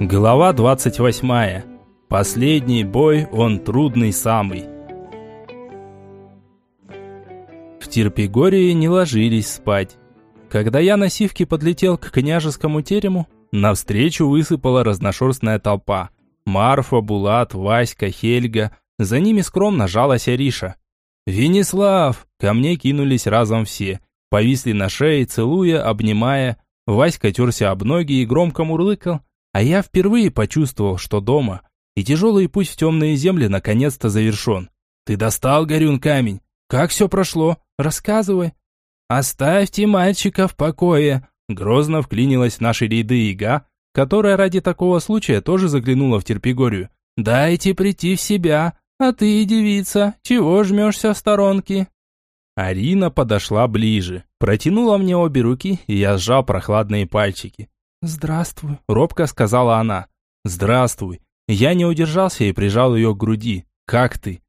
Глава 28. Последний бой, он трудный самый. В Терпигории не ложились спать. Когда я на сивке подлетел к княжескому терему, навстречу высыпала разношерстная толпа. Марфа, Булат, Васька, Хельга. За ними скромно жалась Ариша. «Венеслав!» Ко мне кинулись разом все. Повисли на шее, целуя, обнимая. Васька терся об ноги и громко мурлыкал. А я впервые почувствовал, что дома, и тяжелый путь в темные земли наконец-то завершен. Ты достал, Горюн, камень? Как все прошло? Рассказывай. Оставьте мальчика в покое. Грозно вклинилась в наши ряды Ига, которая ради такого случая тоже заглянула в Терпигорию. Дайте прийти в себя, а ты, девица, чего жмешься в сторонке? Арина подошла ближе, протянула мне обе руки, и я сжал прохладные пальчики. «Здравствуй», — робко сказала она. «Здравствуй». Я не удержался и прижал ее к груди. «Как ты?»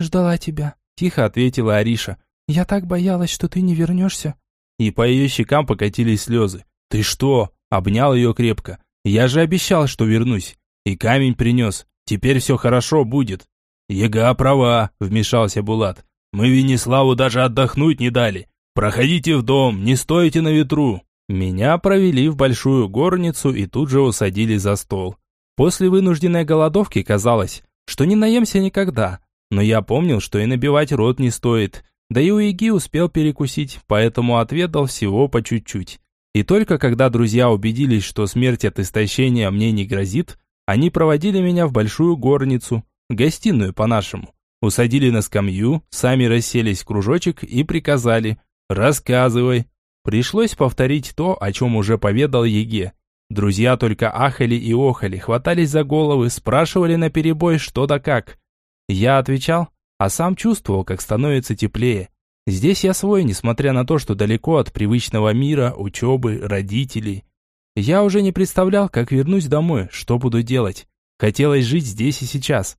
«Ждала тебя», — тихо ответила Ариша. «Я так боялась, что ты не вернешься». И по ее щекам покатились слезы. «Ты что?» — обнял ее крепко. «Я же обещал, что вернусь. И камень принес. Теперь все хорошо будет». «Ега права», — вмешался Булат. «Мы Венеславу даже отдохнуть не дали. Проходите в дом, не стойте на ветру». Меня провели в большую горницу и тут же усадили за стол. После вынужденной голодовки казалось, что не наемся никогда. Но я помнил, что и набивать рот не стоит. Да и у Иги успел перекусить, поэтому отведал всего по чуть-чуть. И только когда друзья убедились, что смерть от истощения мне не грозит, они проводили меня в большую горницу, гостиную по-нашему. Усадили на скамью, сами расселись в кружочек и приказали «Рассказывай». Пришлось повторить то, о чем уже поведал Еге. Друзья только ахали и охали, хватались за головы, спрашивали наперебой что да как. Я отвечал, а сам чувствовал, как становится теплее. Здесь я свой, несмотря на то, что далеко от привычного мира, учебы, родителей. Я уже не представлял, как вернусь домой, что буду делать. Хотелось жить здесь и сейчас.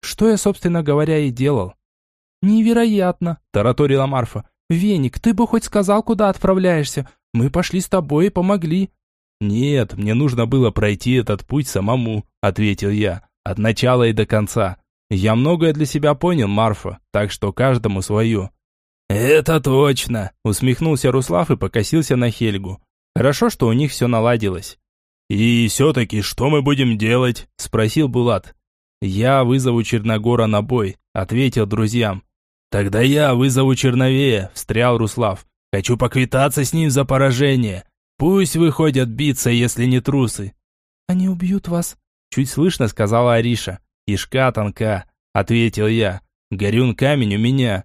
Что я, собственно говоря, и делал. «Невероятно!» – тараторила Марфа. «Веник, ты бы хоть сказал, куда отправляешься. Мы пошли с тобой и помогли». «Нет, мне нужно было пройти этот путь самому», — ответил я, — «от начала и до конца. Я многое для себя понял, Марфа, так что каждому свое». «Это точно», — усмехнулся Руслав и покосился на Хельгу. «Хорошо, что у них все наладилось». «И все-таки что мы будем делать?» — спросил Булат. «Я вызову Черногора на бой», — ответил друзьям. «Тогда я вызову Черновея», – встрял Руслав. «Хочу поквитаться с ним за поражение. Пусть выходят биться, если не трусы». «Они убьют вас», – чуть слышно сказала Ариша. «Ишка тонка», – ответил я. «Горюн камень у меня».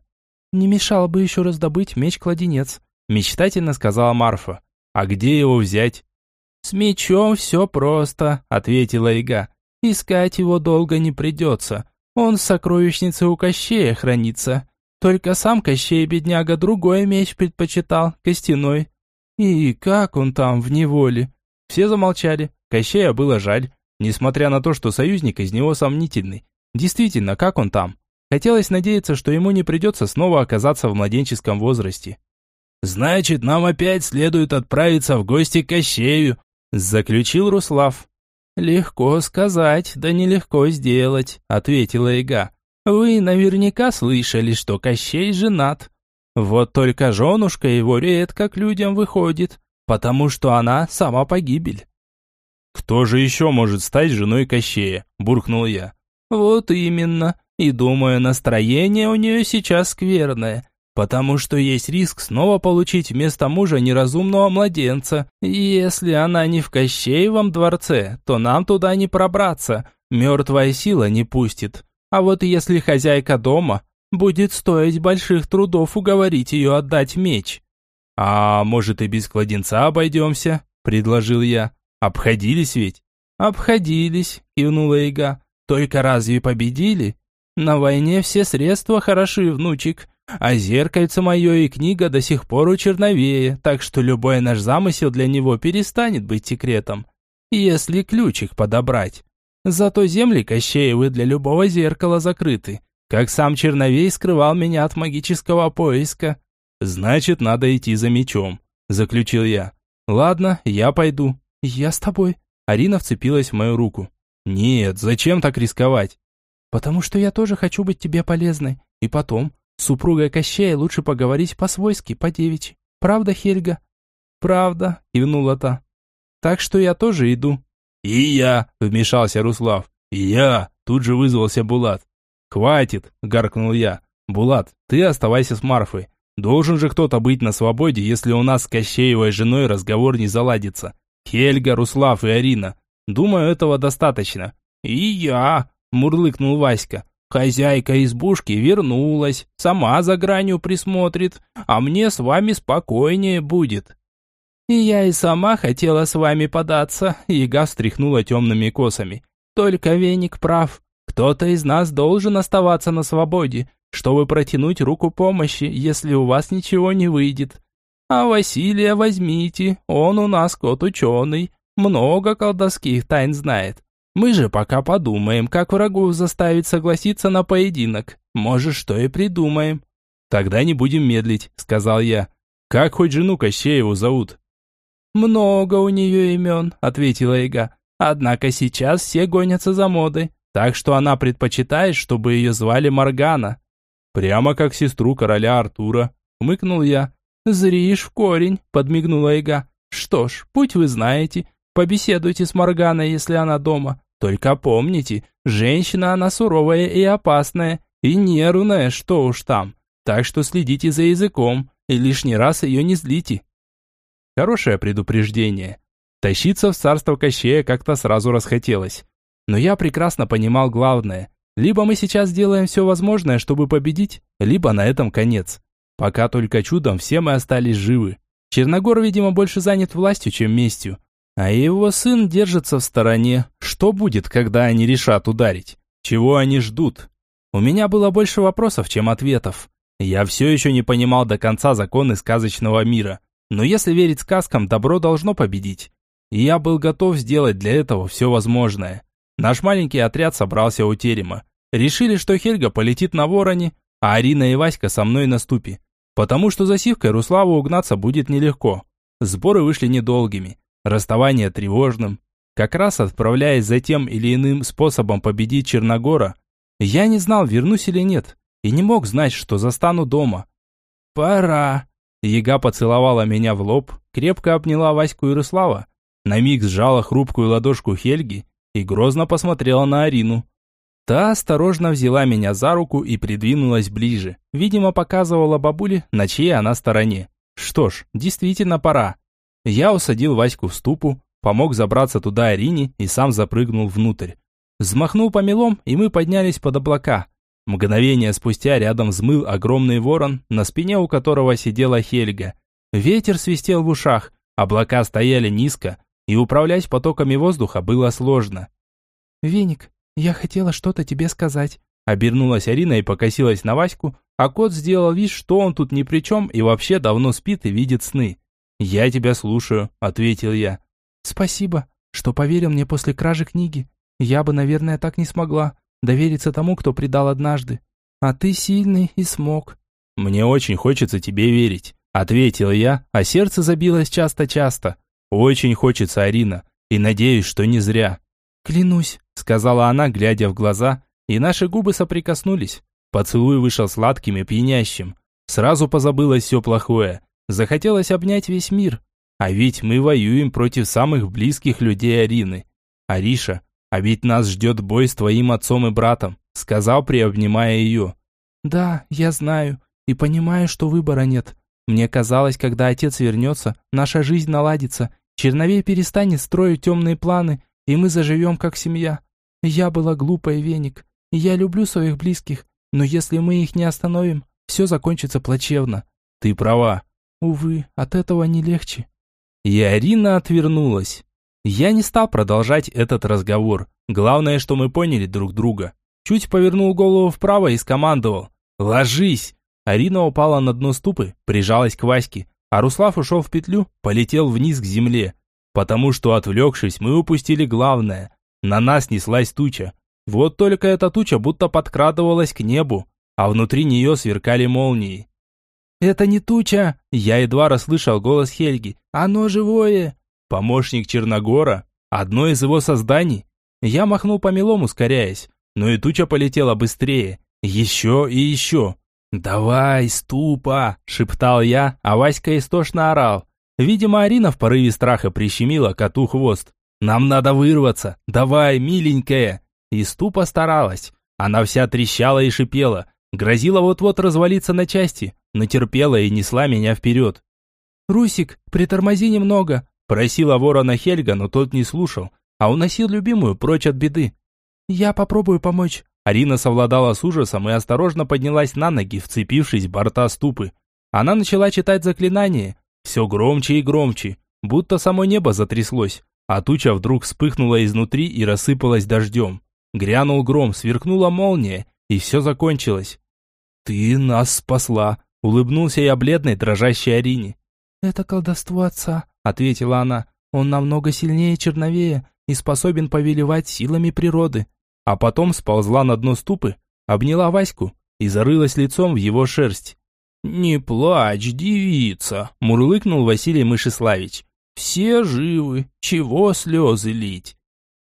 «Не мешало бы еще раздобыть меч-кладенец», – мечтательно сказала Марфа. «А где его взять?» «С мечом все просто», – ответила Ига. «Искать его долго не придется. Он в сокровищнице у Кощея хранится. Только сам Кощей, бедняга, другой меч предпочитал, костяной. И как он там в неволе? Все замолчали. Кощея было жаль, несмотря на то, что союзник из него сомнительный. Действительно, как он там? Хотелось надеяться, что ему не придется снова оказаться в младенческом возрасте. «Значит, нам опять следует отправиться в гости к Кощею», заключил Руслав. «Легко сказать, да нелегко сделать», ответила Ига. Вы наверняка слышали, что Кощей женат. Вот только женушка его редко к людям выходит, потому что она сама погибель. «Кто же еще может стать женой Кощея?» – буркнул я. «Вот именно. И думаю, настроение у нее сейчас скверное, потому что есть риск снова получить вместо мужа неразумного младенца. Если она не в Кощеевом дворце, то нам туда не пробраться, мертвая сила не пустит. А вот если хозяйка дома, будет стоить больших трудов уговорить ее отдать меч. А может и без кладенца обойдемся, предложил я. Обходились ведь? Обходились, кивнула Ига. Только разве победили? На войне все средства хороши, внучек. А зеркальце мое и книга до сих пор у черновее, так что любой наш замысел для него перестанет быть секретом. Если ключик подобрать. Зато земли Кощеевы для любого зеркала закрыты, как сам Черновей скрывал меня от магического поиска. Значит, надо идти за мечом, заключил я. Ладно, я пойду. Я с тобой, Арина вцепилась в мою руку. «Нет, зачем так рисковать?» «Потому что я тоже хочу быть тебе полезной. И потом, с супругой Кощея лучше поговорить по-свойски, по-девичьи. Правда, Хельга?» «Правда», — кивнула та. «Так что я тоже иду». «И я», — вмешался Руслав. «И я», — тут же вызвался Булат. «Хватит», — гаркнул я. «Булат, ты оставайся с Марфой. Должен же кто-то быть на свободе, если у нас с Кощеевой женой разговор не заладится. Хельга, Руслав и Арина. Думаю, этого достаточно». «И я», — мурлыкнул Васька. «Хозяйка избушки вернулась, сама за гранью присмотрит, а мне с вами спокойнее будет». «И я и сама хотела с вами податься», — Яга встряхнула темными косами. «Только веник прав. Кто-то из нас должен оставаться на свободе, чтобы протянуть руку помощи, если у вас ничего не выйдет. А Василия возьмите, он у нас кот ученый, много колдовских тайн знает. Мы же пока подумаем, как врагов заставить согласиться на поединок. Может, что и придумаем. Тогда не будем медлить, сказал я. Как хоть жену Кощееву зовут? Много у нее имен, ответила Ига. Однако сейчас все гонятся за модой, так что она предпочитает, чтобы ее звали Маргана. Прямо как сестру короля Артура, хмыкнул я. «Зришь в корень», — подмигнула Ига. «Что ж, путь вы знаете. Побеседуйте с Морганой, если она дома. Только помните, женщина она суровая и опасная, и нервная, что уж там. Так что следите за языком и лишний раз ее не злите». Хорошее предупреждение. Тащиться в царство Кощея как-то сразу расхотелось. Но я прекрасно понимал главное. Либо мы сейчас делаем все возможное, чтобы победить, либо на этом конец. Пока только чудом все мы остались живы. Черногор, видимо, больше занят властью, чем местью. А его сын держится в стороне. Что будет, когда они решат ударить? Чего они ждут? У меня было больше вопросов, чем ответов. Я все еще не понимал до конца законы сказочного мира. Но если верить сказкам, добро должно победить. И я был готов сделать для этого все возможное. Наш маленький отряд собрался у терема. Решили, что Хельга полетит на вороне, а Арина и Васька со мной на ступе. Потому что за сивкой Руславу угнаться будет нелегко. Сборы вышли недолгими, расставание тревожным. Как раз отправляясь за тем или иным способом победить Черногора, я не знал, вернусь или нет, и не мог знать, что застану дома. «Пора!» Яга поцеловала меня в лоб, крепко обняла Ваську и Руслава, на миг сжала хрупкую ладошку Хельги и грозно посмотрела на Арину. Та осторожно взяла меня за руку и придвинулась ближе. Видимо, показывала бабуле, на чьей она стороне. Что ж, действительно пора. Я усадил Ваську в ступу, помог забраться туда Арине и сам запрыгнул внутрь. Взмахнул помелом, и мы поднялись под облака. Мгновение спустя рядом взмыл огромный ворон, на спине у которого сидела Хельга. Ветер свистел в ушах, облака стояли низко, и управлять потоками воздуха было сложно. «Веник, «Я хотела что-то тебе сказать». Обернулась Арина и покосилась на Ваську, а кот сделал вид, что он тут ни при чем и вообще давно спит и видит сны. «Я тебя слушаю», — ответил я. «Спасибо, что поверил мне после кражи книги. Я бы, наверное, так не смогла довериться тому, кто предал однажды. А ты сильный и смог». «Мне очень хочется тебе верить», — ответил я, а сердце забилось часто-часто. «Очень хочется, Арина, и надеюсь, что не зря». «Клянусь», — сказала она, глядя в глаза, и наши губы соприкоснулись. Поцелуй вышел сладким и пьянящим. Сразу позабылось все плохое. Захотелось обнять весь мир. А ведь мы воюем против самых близких людей Арины. Ариша, а ведь нас ждет бой с твоим отцом и братом, сказал, приобнимая ее. Да, я знаю и понимаю, что выбора нет. Мне казалось, когда отец вернется, наша жизнь наладится. Черновей перестанет строить темные планы, и мы заживем как семья. Я была глупая, Веник, и я люблю своих близких, но если мы их не остановим, все закончится плачевно. Ты права. Увы, от этого не легче. И Арина отвернулась. Я не стал продолжать этот разговор. Главное, что мы поняли друг друга. Чуть повернул голову вправо и скомандовал. «Ложись!» Арина упала на дно ступы, прижалась к Ваське, а Руслав ушел в петлю, полетел вниз к земле потому что, отвлекшись, мы упустили главное. На нас неслась туча. Вот только эта туча будто подкрадывалась к небу, а внутри нее сверкали молнии. «Это не туча!» Я едва расслышал голос Хельги. «Оно живое!» Помощник Черногора, Одно из его созданий? Я махнул по мелом, ускоряясь, но и туча полетела быстрее. Еще и еще. «Давай, ступа!» – шептал я, а Васька истошно орал. Видимо, Арина в порыве страха прищемила коту хвост. «Нам надо вырваться! Давай, миленькая!» И ступа старалась. Она вся трещала и шипела, грозила вот-вот развалиться на части, но терпела и несла меня вперед. «Русик, притормози немного», – просила ворона Хельга, но тот не слушал, а уносил любимую прочь от беды. «Я попробую помочь». Арина совладала с ужасом и осторожно поднялась на ноги, вцепившись в борта ступы. Она начала читать заклинание, все громче и громче, будто само небо затряслось, а туча вдруг вспыхнула изнутри и рассыпалась дождем. Грянул гром, сверкнула молния, и все закончилось. «Ты нас спасла!» — улыбнулся я бледной, дрожащей Арине. «Это колдовство отца», — ответила она. «Он намного сильнее черновея и способен повелевать силами природы». А потом сползла на дно ступы, обняла Ваську и зарылась лицом в его шерсть. «Не плачь, девица!» – мурлыкнул Василий Мышеславич. «Все живы, чего слезы лить?»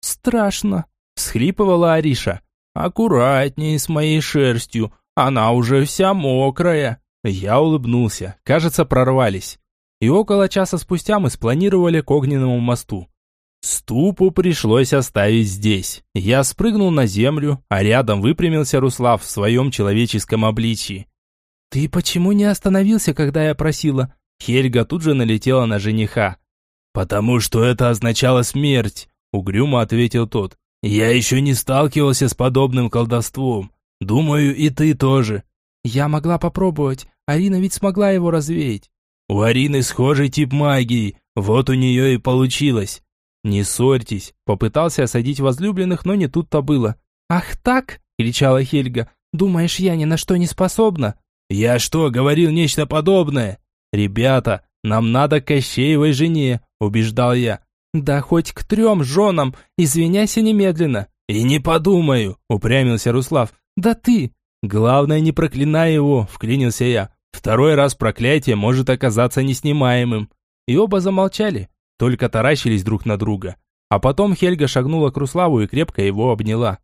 «Страшно!» – всхлипывала Ариша. «Аккуратней с моей шерстью, она уже вся мокрая!» Я улыбнулся, кажется, прорвались. И около часа спустя мы спланировали к огненному мосту. Ступу пришлось оставить здесь. Я спрыгнул на землю, а рядом выпрямился Руслав в своем человеческом обличии. «Ты почему не остановился, когда я просила?» Хельга тут же налетела на жениха. «Потому что это означало смерть», — угрюмо ответил тот. «Я еще не сталкивался с подобным колдовством. Думаю, и ты тоже». «Я могла попробовать. Арина ведь смогла его развеять». «У Арины схожий тип магии. Вот у нее и получилось». «Не ссорьтесь», — попытался осадить возлюбленных, но не тут-то было. «Ах так?» — кричала Хельга. «Думаешь, я ни на что не способна?» «Я что, говорил нечто подобное?» «Ребята, нам надо к Кощеевой жене», — убеждал я. «Да хоть к трем женам, извиняйся немедленно». «И не подумаю», — упрямился Руслав. «Да ты!» «Главное, не проклинай его», — вклинился я. «Второй раз проклятие может оказаться неснимаемым». И оба замолчали, только таращились друг на друга. А потом Хельга шагнула к Руславу и крепко его обняла.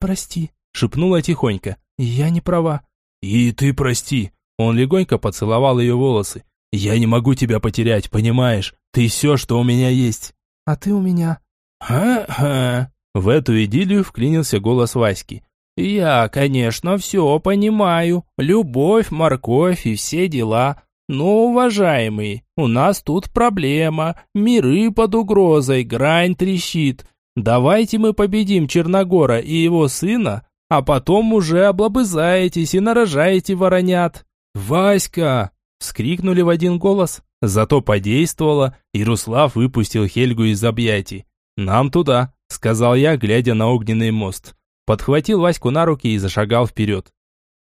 «Прости», — шепнула тихонько. «Я не права». «И ты прости». Он легонько поцеловал ее волосы. «Я не могу тебя потерять, понимаешь? Ты все, что у меня есть». «А ты у меня». «Ха-ха». В эту идиллию вклинился голос Васьки. «Я, конечно, все понимаю. Любовь, морковь и все дела. Но, уважаемый, у нас тут проблема. Миры под угрозой, грань трещит. Давайте мы победим Черногора и его сына, а потом уже облобызаетесь и нарожаете воронят». «Васька!» – вскрикнули в один голос. Зато подействовало, и Руслав выпустил Хельгу из объятий. «Нам туда», – сказал я, глядя на огненный мост подхватил Ваську на руки и зашагал вперед.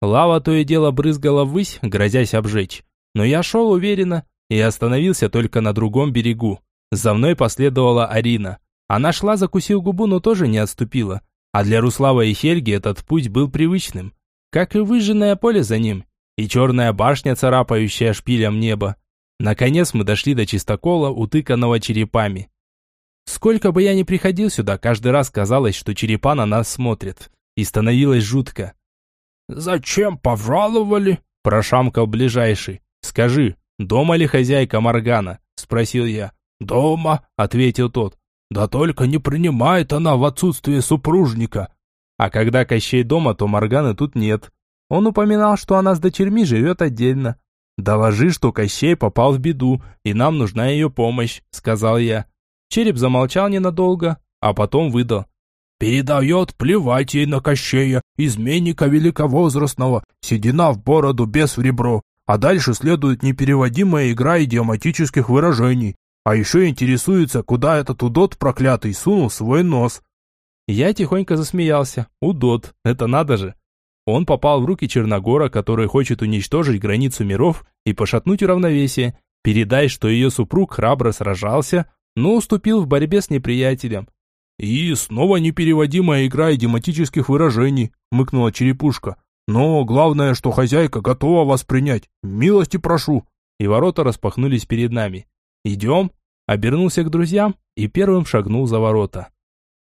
Лава то и дело брызгала ввысь, грозясь обжечь. Но я шел уверенно и остановился только на другом берегу. За мной последовала Арина. Она шла, закусив губу, но тоже не отступила. А для Руслава и Хельги этот путь был привычным. Как и выжженное поле за ним, и черная башня, царапающая шпилем небо. Наконец мы дошли до чистокола, утыканного черепами. Сколько бы я ни приходил сюда, каждый раз казалось, что черепа на нас смотрят. И становилось жутко. «Зачем пожаловали?» – прошамкал ближайший. «Скажи, дома ли хозяйка Моргана?» – спросил я. «Дома», – ответил тот. «Да только не принимает она в отсутствие супружника». А когда Кощей дома, то Морганы тут нет. Он упоминал, что она с дочерьми живет отдельно. «Доложи, что Кощей попал в беду, и нам нужна ее помощь», – сказал я. Череп замолчал ненадолго, а потом выдал. «Передает плевать ей на Кощея, изменника великовозрастного, седина в бороду, без в ребро, а дальше следует непереводимая игра идиоматических выражений, а еще интересуется, куда этот удот проклятый сунул свой нос». Я тихонько засмеялся. Удот, это надо же. Он попал в руки Черногора, который хочет уничтожить границу миров и пошатнуть равновесие. Передай, что ее супруг храбро сражался, но уступил в борьбе с неприятелем. «И снова непереводимая игра идиоматических выражений», — мыкнула черепушка. «Но главное, что хозяйка готова вас принять. Милости прошу». И ворота распахнулись перед нами. «Идем?» обернулся к друзьям и первым шагнул за ворота.